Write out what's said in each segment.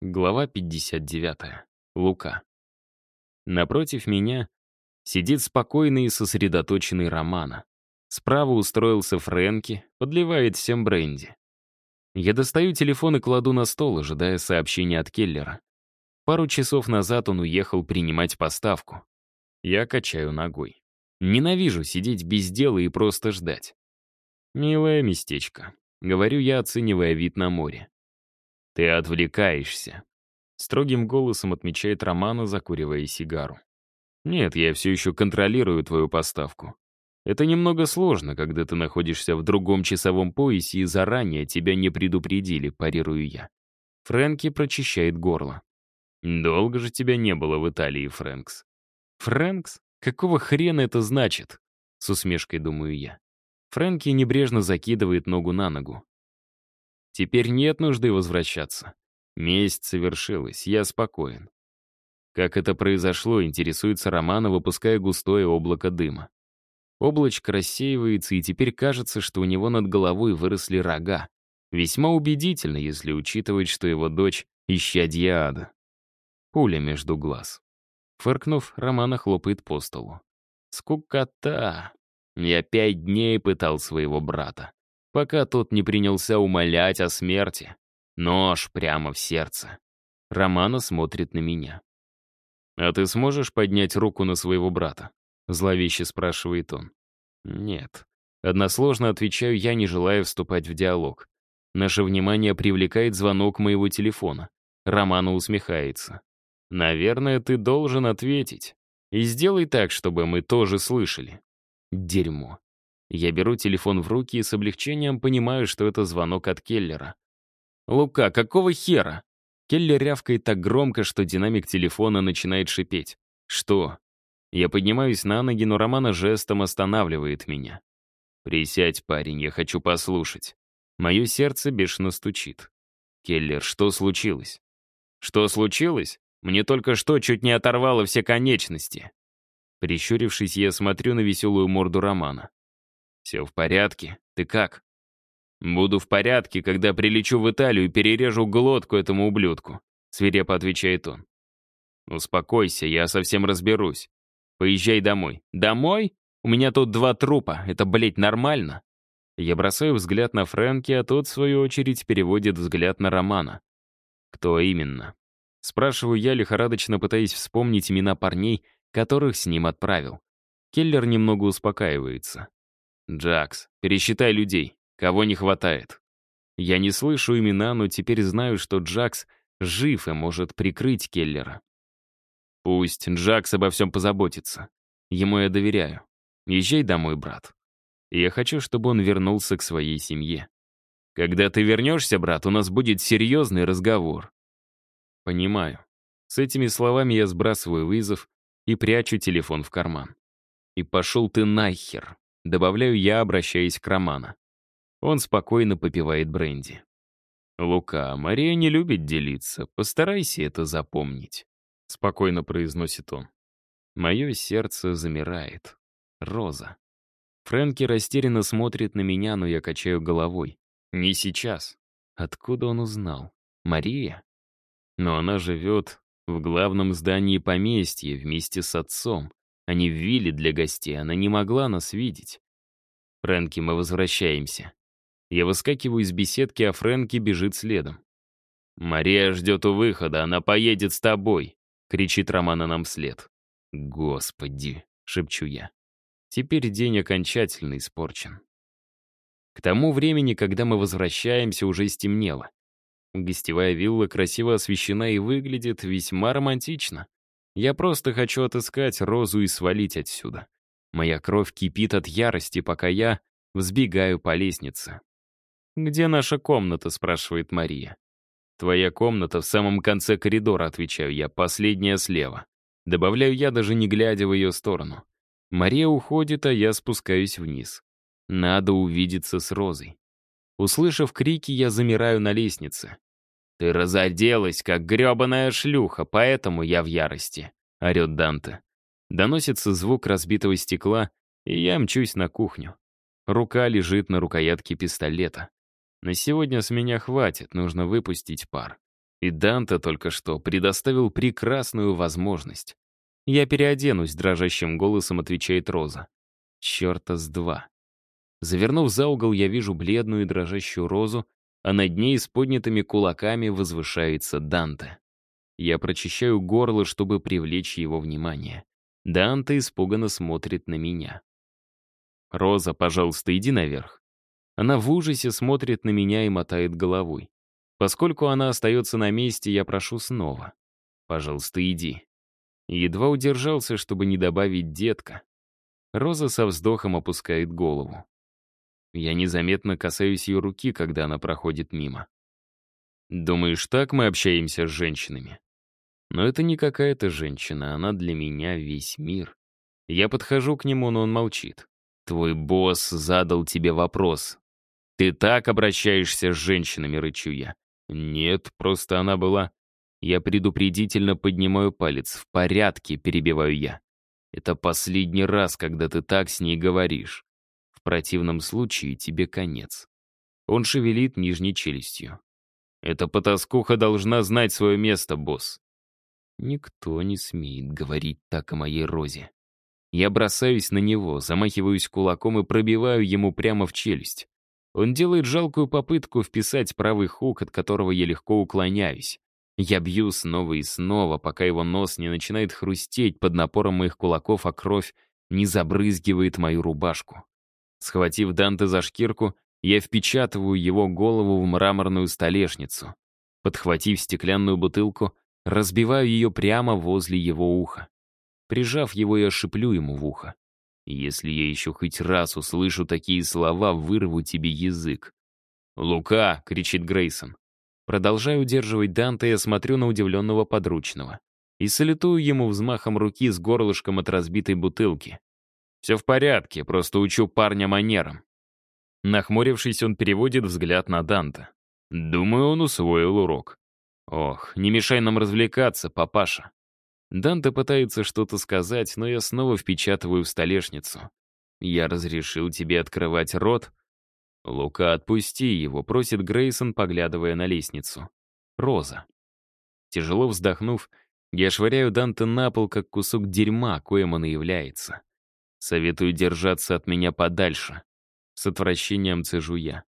Глава 59. Лука. Напротив меня сидит спокойный и сосредоточенный Романа. Справа устроился Фрэнки, подливает всем бренди. Я достаю телефон и кладу на стол, ожидая сообщения от Келлера. Пару часов назад он уехал принимать поставку. Я качаю ногой. Ненавижу сидеть без дела и просто ждать. Милое местечко. Говорю я, оценивая вид на море. «Ты отвлекаешься», — строгим голосом отмечает Романа, закуривая сигару. «Нет, я все еще контролирую твою поставку. Это немного сложно, когда ты находишься в другом часовом поясе и заранее тебя не предупредили», — парирую я. Фрэнки прочищает горло. «Долго же тебя не было в Италии, Фрэнкс». «Фрэнкс? Какого хрена это значит?» — с усмешкой думаю я. Фрэнки небрежно закидывает ногу на ногу. Теперь нет нужды возвращаться. Месть совершилась, я спокоен. Как это произошло, интересуется Романа, выпуская густое облако дыма. Облачко рассеивается, и теперь кажется, что у него над головой выросли рога. Весьма убедительно, если учитывать, что его дочь — исчадья ада. Пуля между глаз. Фыркнув, Романа хлопает по столу. «Скукота! Я пять дней пытал своего брата пока тот не принялся умолять о смерти. Нож прямо в сердце. Романа смотрит на меня. «А ты сможешь поднять руку на своего брата?» Зловеще спрашивает он. «Нет». Односложно отвечаю я, не желая вступать в диалог. Наше внимание привлекает звонок моего телефона. Романа усмехается. «Наверное, ты должен ответить. И сделай так, чтобы мы тоже слышали». Дерьмо. Я беру телефон в руки и с облегчением понимаю, что это звонок от Келлера. «Лука, какого хера?» Келлер рявкает так громко, что динамик телефона начинает шипеть. «Что?» Я поднимаюсь на ноги, но Романа жестом останавливает меня. «Присядь, парень, я хочу послушать». Мое сердце бешено стучит. «Келлер, что случилось?» «Что случилось? Мне только что чуть не оторвало все конечности». Прищурившись, я смотрю на веселую морду Романа. «Все в порядке? Ты как?» «Буду в порядке, когда прилечу в Италию и перережу глотку этому ублюдку», — свирепо отвечает он. «Успокойся, я совсем разберусь. Поезжай домой». «Домой? У меня тут два трупа. Это, блядь, нормально?» Я бросаю взгляд на Фрэнки, а тот, в свою очередь, переводит взгляд на Романа. «Кто именно?» Спрашиваю я, лихорадочно пытаясь вспомнить имена парней, которых с ним отправил. Келлер немного успокаивается. «Джакс, пересчитай людей. Кого не хватает?» Я не слышу имена, но теперь знаю, что Джакс жив и может прикрыть Келлера. Пусть Джакс обо всем позаботится. Ему я доверяю. Езжай домой, брат. Я хочу, чтобы он вернулся к своей семье. Когда ты вернешься, брат, у нас будет серьезный разговор. Понимаю. С этими словами я сбрасываю вызов и прячу телефон в карман. И пошел ты нахер. Добавляю я, обращаясь к Романа. Он спокойно попивает бренди. «Лука, Мария не любит делиться. Постарайся это запомнить», — спокойно произносит он. Мое сердце замирает. Роза. Фрэнки растерянно смотрит на меня, но я качаю головой. Не сейчас. Откуда он узнал? Мария? Но она живет в главном здании поместья вместе с отцом. Они в вилле для гостей, она не могла нас видеть. Фрэнки, мы возвращаемся. Я выскакиваю из беседки, а Фрэнки бежит следом. «Мария ждет у выхода, она поедет с тобой», — кричит Романа нам вслед. «Господи», — шепчу я. Теперь день окончательно испорчен. К тому времени, когда мы возвращаемся, уже стемнело. Гостевая вилла красиво освещена и выглядит весьма романтично. Я просто хочу отыскать Розу и свалить отсюда. Моя кровь кипит от ярости, пока я взбегаю по лестнице. «Где наша комната?» — спрашивает Мария. «Твоя комната в самом конце коридора», — отвечаю я, последняя слева. Добавляю я, даже не глядя в ее сторону. Мария уходит, а я спускаюсь вниз. Надо увидеться с Розой. Услышав крики, я замираю на лестнице. «Ты разоделась, как грёбаная шлюха, поэтому я в ярости», — орёт Данте. Доносится звук разбитого стекла, и я мчусь на кухню. Рука лежит на рукоятке пистолета. На сегодня с меня хватит, нужно выпустить пар. И Данте только что предоставил прекрасную возможность. «Я переоденусь», — дрожащим голосом отвечает Роза. «Черта с два». Завернув за угол, я вижу бледную и дрожащую Розу, а над ней с поднятыми кулаками возвышается Данте. Я прочищаю горло, чтобы привлечь его внимание. Данте испуганно смотрит на меня. «Роза, пожалуйста, иди наверх». Она в ужасе смотрит на меня и мотает головой. Поскольку она остается на месте, я прошу снова. «Пожалуйста, иди». Едва удержался, чтобы не добавить «детка». Роза со вздохом опускает голову. Я незаметно касаюсь ее руки, когда она проходит мимо. «Думаешь, так мы общаемся с женщинами?» Но это не какая-то женщина, она для меня весь мир. Я подхожу к нему, но он молчит. «Твой босс задал тебе вопрос. Ты так обращаешься с женщинами, рычу я. Нет, просто она была... Я предупредительно поднимаю палец. В порядке, перебиваю я. Это последний раз, когда ты так с ней говоришь. Противном случае тебе конец. Он шевелит нижней челюстью. Эта потаскуха должна знать свое место, босс. Никто не смеет говорить так о моей Розе. Я бросаюсь на него, замахиваюсь кулаком и пробиваю ему прямо в челюсть. Он делает жалкую попытку вписать правый хук, от которого я легко уклоняюсь. Я бью снова и снова, пока его нос не начинает хрустеть под напором моих кулаков, а кровь не забрызгивает мою рубашку. Схватив Данте за шкирку, я впечатываю его голову в мраморную столешницу. Подхватив стеклянную бутылку, разбиваю ее прямо возле его уха. Прижав его, я шиплю ему в ухо. Если я еще хоть раз услышу такие слова, вырву тебе язык. «Лука!» — кричит Грейсон. Продолжаю удерживать Данте, я смотрю на удивленного подручного. И салютую ему взмахом руки с горлышком от разбитой бутылки. «Все в порядке, просто учу парня манерам». Нахмурившись, он переводит взгляд на Данте. Думаю, он усвоил урок. «Ох, не мешай нам развлекаться, папаша». Данте пытается что-то сказать, но я снова впечатываю в столешницу. «Я разрешил тебе открывать рот?» «Лука, отпусти его», — просит Грейсон, поглядывая на лестницу. «Роза». Тяжело вздохнув, я швыряю Данте на пол, как кусок дерьма, коим он и является. Советую держаться от меня подальше. С отвращением цежу я.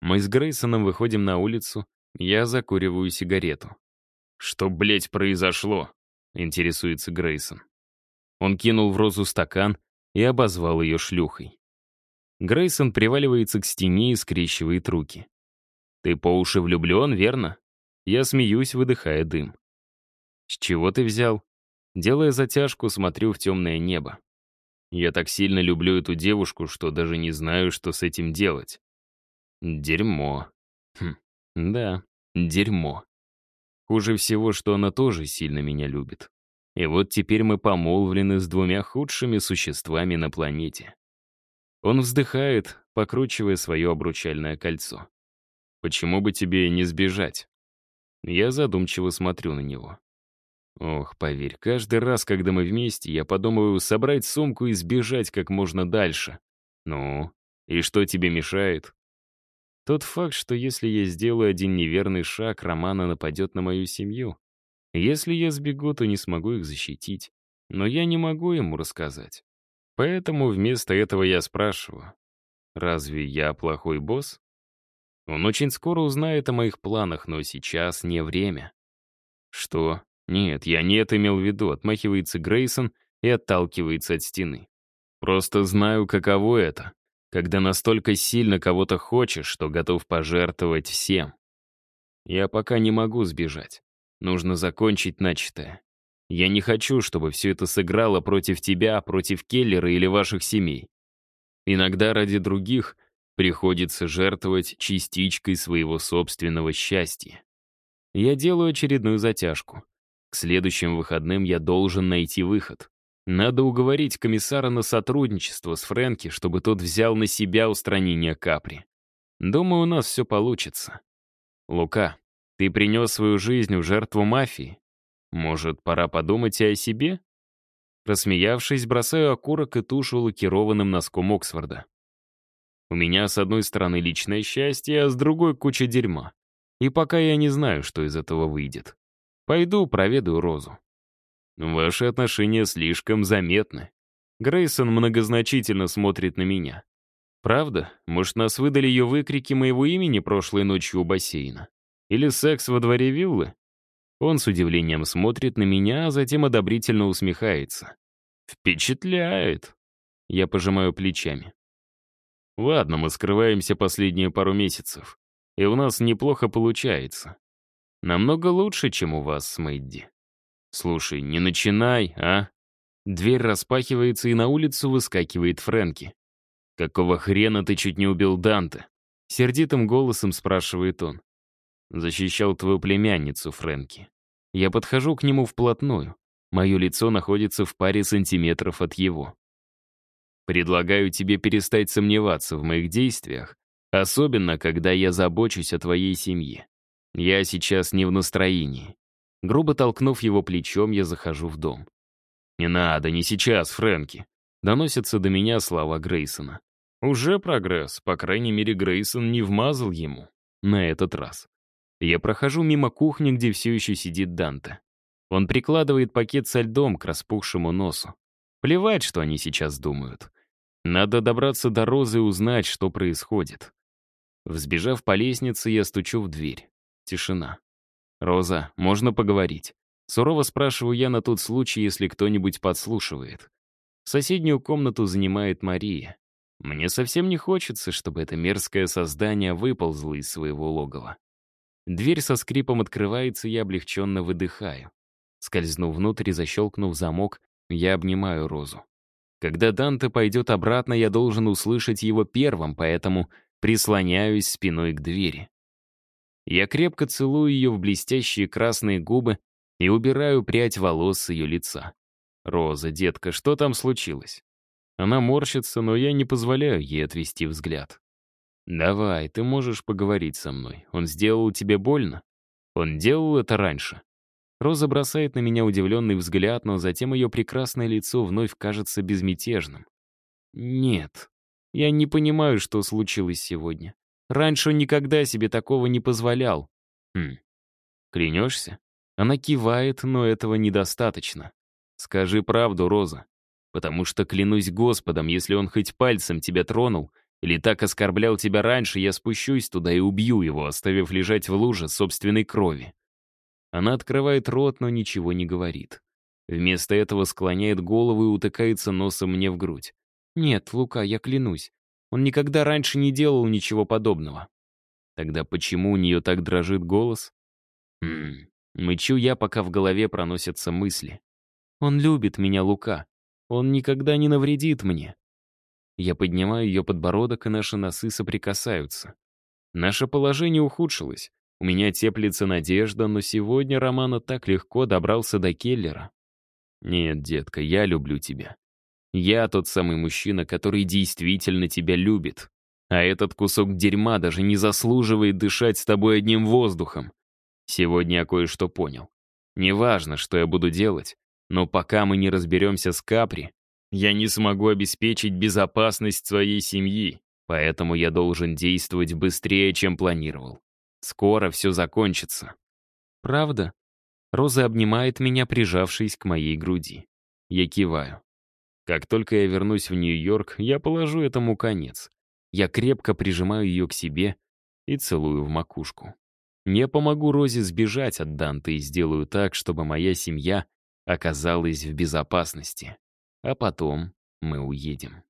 Мы с Грейсоном выходим на улицу, я закуриваю сигарету. «Что, блядь, произошло?» — интересуется Грейсон. Он кинул в розу стакан и обозвал ее шлюхой. Грейсон приваливается к стене и скрещивает руки. «Ты по уши влюблен, верно?» Я смеюсь, выдыхая дым. «С чего ты взял?» Делая затяжку, смотрю в темное небо. Я так сильно люблю эту девушку, что даже не знаю, что с этим делать. Дерьмо. Хм, да, дерьмо. Хуже всего, что она тоже сильно меня любит. И вот теперь мы помолвлены с двумя худшими существами на планете. Он вздыхает, покручивая свое обручальное кольцо. «Почему бы тебе не сбежать?» Я задумчиво смотрю на него. Ох, поверь, каждый раз, когда мы вместе, я подумаю собрать сумку и сбежать как можно дальше. Ну, и что тебе мешает? Тот факт, что если я сделаю один неверный шаг, Романа нападет на мою семью. Если я сбегу, то не смогу их защитить. Но я не могу ему рассказать. Поэтому вместо этого я спрашиваю, разве я плохой босс? Он очень скоро узнает о моих планах, но сейчас не время. Что? Нет, я не это имел в виду, отмахивается Грейсон и отталкивается от стены. Просто знаю, каково это когда настолько сильно кого-то хочешь, что готов пожертвовать всем. Я пока не могу сбежать. Нужно закончить начатое. Я не хочу, чтобы все это сыграло против тебя, против Келлера или ваших семей. Иногда ради других приходится жертвовать частичкой своего собственного счастья. Я делаю очередную затяжку. К следующим выходным я должен найти выход. Надо уговорить комиссара на сотрудничество с Фрэнки, чтобы тот взял на себя устранение Капри. Думаю, у нас все получится. Лука, ты принес свою жизнь в жертву мафии. Может, пора подумать и о себе? Рассмеявшись, бросаю окурок и тушу лакированным носком Оксфорда. У меня с одной стороны личное счастье, а с другой куча дерьма. И пока я не знаю, что из этого выйдет. Пойду проведаю Розу. Ваши отношения слишком заметны. Грейсон многозначительно смотрит на меня. Правда? Может, нас выдали ее выкрики моего имени прошлой ночью у бассейна? Или секс во дворе виллы? Он с удивлением смотрит на меня, а затем одобрительно усмехается. Впечатляет. Я пожимаю плечами. Ладно, мы скрываемся последние пару месяцев, и у нас неплохо получается. Намного лучше, чем у вас с Мэдди. Слушай, не начинай, а? Дверь распахивается, и на улицу выскакивает Фрэнки. «Какого хрена ты чуть не убил Данте?» Сердитым голосом спрашивает он. «Защищал твою племянницу, Фрэнки». Я подхожу к нему вплотную. Мое лицо находится в паре сантиметров от его. Предлагаю тебе перестать сомневаться в моих действиях, особенно когда я забочусь о твоей семье. Я сейчас не в настроении. Грубо толкнув его плечом, я захожу в дом. «Не надо, не сейчас, Фрэнки», — доносятся до меня слова Грейсона. Уже прогресс, по крайней мере, Грейсон не вмазал ему. На этот раз. Я прохожу мимо кухни, где все еще сидит Данте. Он прикладывает пакет со льдом к распухшему носу. Плевать, что они сейчас думают. Надо добраться до Розы и узнать, что происходит. Взбежав по лестнице, я стучу в дверь. Тишина. «Роза, можно поговорить?» Сурово спрашиваю я на тот случай, если кто-нибудь подслушивает. Соседнюю комнату занимает Мария. Мне совсем не хочется, чтобы это мерзкое создание выползло из своего логова. Дверь со скрипом открывается, я облегченно выдыхаю. Скользнув внутрь и защелкнув замок, я обнимаю Розу. Когда Данте пойдет обратно, я должен услышать его первым, поэтому прислоняюсь спиной к двери. Я крепко целую ее в блестящие красные губы и убираю прядь волос с ее лица. «Роза, детка, что там случилось?» Она морщится, но я не позволяю ей отвести взгляд. «Давай, ты можешь поговорить со мной. Он сделал тебе больно? Он делал это раньше?» Роза бросает на меня удивленный взгляд, но затем ее прекрасное лицо вновь кажется безмятежным. «Нет, я не понимаю, что случилось сегодня. Раньше он никогда себе такого не позволял». «Хм, клянешься?» Она кивает, но этого недостаточно. «Скажи правду, Роза. Потому что, клянусь Господом, если он хоть пальцем тебя тронул или так оскорблял тебя раньше, я спущусь туда и убью его, оставив лежать в луже собственной крови». Она открывает рот, но ничего не говорит. Вместо этого склоняет голову и утыкается носом мне в грудь. «Нет, Лука, я клянусь. Он никогда раньше не делал ничего подобного». Тогда почему у нее так дрожит голос? Хм, мычу я, пока в голове проносятся мысли. «Он любит меня, Лука. Он никогда не навредит мне». Я поднимаю ее подбородок, и наши носы соприкасаются. Наше положение ухудшилось. У меня теплится надежда, но сегодня Романа так легко добрался до Келлера. Нет, детка, я люблю тебя. Я тот самый мужчина, который действительно тебя любит. А этот кусок дерьма даже не заслуживает дышать с тобой одним воздухом. Сегодня я кое-что понял. Неважно, что я буду делать, но пока мы не разберемся с Капри, я не смогу обеспечить безопасность своей семьи, поэтому я должен действовать быстрее, чем планировал. Скоро все закончится. Правда? Роза обнимает меня, прижавшись к моей груди. Я киваю. Как только я вернусь в Нью-Йорк, я положу этому конец. Я крепко прижимаю ее к себе и целую в макушку. Не помогу Розе сбежать от Данте и сделаю так, чтобы моя семья оказалась в безопасности. А потом мы уедем.